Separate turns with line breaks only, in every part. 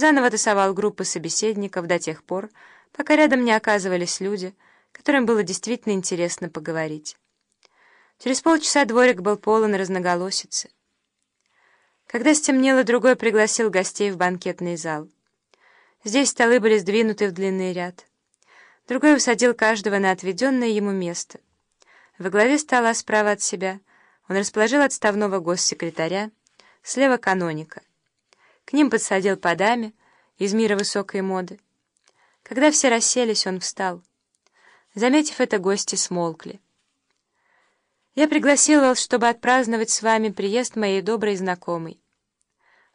заново тасовал группы собеседников до тех пор, пока рядом не оказывались люди, которым было действительно интересно поговорить. Через полчаса дворик был полон разноголосицы. Когда стемнело, другой пригласил гостей в банкетный зал. Здесь столы были сдвинуты в длинный ряд. Другой усадил каждого на отведенное ему место. Во главе стола справа от себя он расположил отставного госсекретаря, слева каноника. К ним подсадил по даме из мира высокой моды. Когда все расселись, он встал. Заметив это, гости смолкли. «Я пригласил вас, чтобы отпраздновать с вами приезд моей доброй знакомой.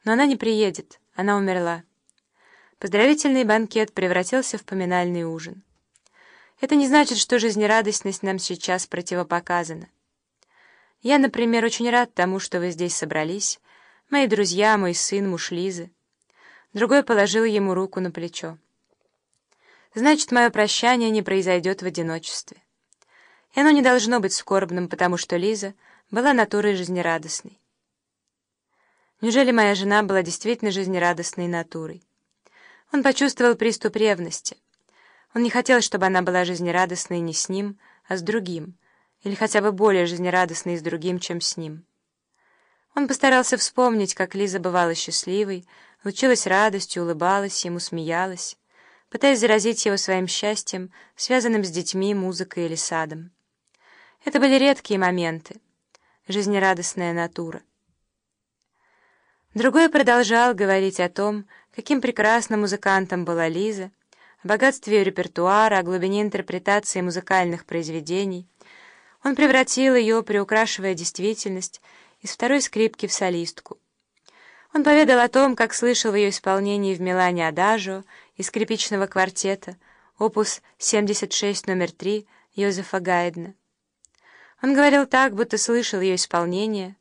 Но она не приедет, она умерла». Поздравительный банкет превратился в поминальный ужин. Это не значит, что жизнерадостность нам сейчас противопоказана. Я, например, очень рад тому, что вы здесь собрались, мои друзья, мой сын, муж Лизы. Другой положил ему руку на плечо. Значит, мое прощание не произойдет в одиночестве. И оно не должно быть скорбным, потому что Лиза была натурой жизнерадостной. Неужели моя жена была действительно жизнерадостной натурой? Он почувствовал приступ ревности. Он не хотел, чтобы она была жизнерадостной не с ним, а с другим, или хотя бы более жизнерадостной с другим, чем с ним. Он постарался вспомнить, как Лиза бывала счастливой, лучилась радостью, улыбалась ему, смеялась, пытаясь заразить его своим счастьем, связанным с детьми, музыкой или садом. Это были редкие моменты, жизнерадостная натура. Другой продолжал говорить о том, каким прекрасным музыкантом была Лиза, о богатстве ее репертуара, о глубине интерпретации музыкальных произведений. Он превратил ее, приукрашивая действительность, из второй скрипки в солистку. Он поведал о том, как слышал в ее исполнении в Милане Адажио из скрипичного квартета, опус 76 номер 3 Йозефа Гайдна. Он говорил так, будто слышал ее исполнение,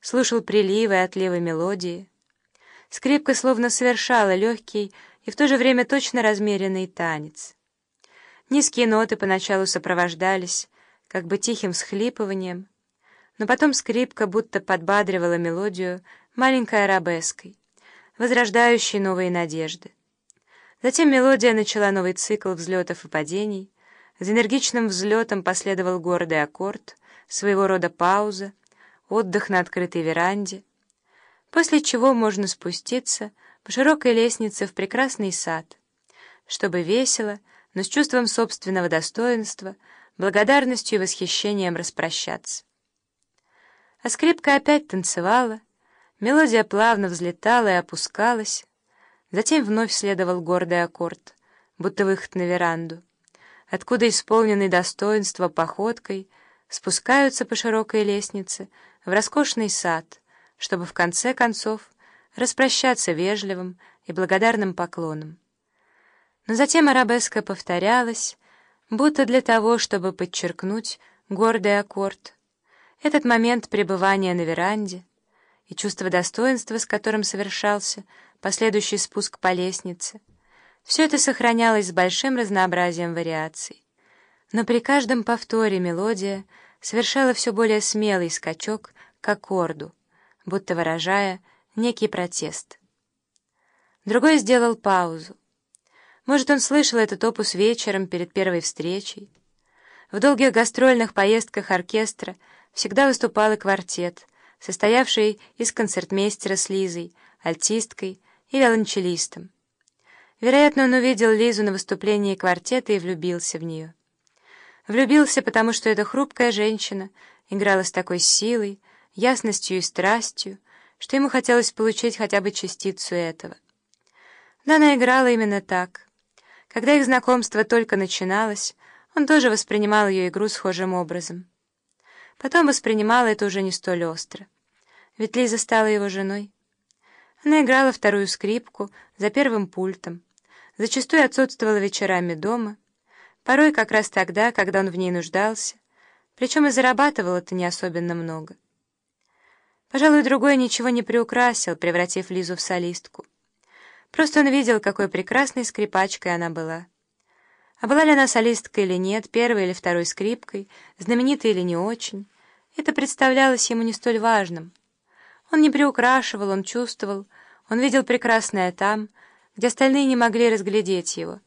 слушал приливы и отливы мелодии. Скрипка словно совершала легкий и в то же время точно размеренный танец. Низкие ноты поначалу сопровождались как бы тихим всхлипыванием, но потом скрипка будто подбадривала мелодию маленькой арабеской, возрождающей новые надежды. Затем мелодия начала новый цикл взлетов и падений, за энергичным взлетом последовал гордый аккорд, своего рода пауза, отдых на открытой веранде, после чего можно спуститься по широкой лестнице в прекрасный сад, чтобы весело, но с чувством собственного достоинства, благодарностью и восхищением распрощаться. А скрипка опять танцевала, мелодия плавно взлетала и опускалась, затем вновь следовал гордый аккорд, будто выход на веранду, откуда, исполненный достоинства походкой, спускаются по широкой лестнице в роскошный сад, чтобы в конце концов распрощаться вежливым и благодарным поклоном. Но затем арабеска повторялась, будто для того, чтобы подчеркнуть гордый аккорд, этот момент пребывания на веранде и чувство достоинства, с которым совершался последующий спуск по лестнице, все это сохранялось с большим разнообразием вариаций. Но при каждом повторе мелодия совершала все более смелый скачок к аккорду, будто выражая некий протест. Другой сделал паузу. Может, он слышал этот опус вечером перед первой встречей. В долгих гастрольных поездках оркестра всегда выступал и квартет, состоявший из концертмейстера с Лизой, альтисткой и виолончелистом. Вероятно, он увидел Лизу на выступлении квартета и влюбился в нее. Влюбился, потому что эта хрупкая женщина играла с такой силой, ясностью и страстью, что ему хотелось получить хотя бы частицу этого. Да, она играла именно так. Когда их знакомство только начиналось, он тоже воспринимал ее игру схожим образом. Потом воспринимал это уже не столь остро. Ведь Лиза стала его женой. Она играла вторую скрипку за первым пультом, зачастую отсутствовала вечерами дома, порой как раз тогда, когда он в ней нуждался, причем и зарабатывал это не особенно много. Пожалуй, другой ничего не приукрасил, превратив Лизу в солистку. Просто он видел, какой прекрасной скрипачкой она была. А была ли она солисткой или нет, первой или второй скрипкой, знаменитой или не очень, это представлялось ему не столь важным. Он не приукрашивал, он чувствовал, он видел прекрасное там, где остальные не могли разглядеть его.